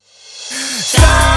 さあ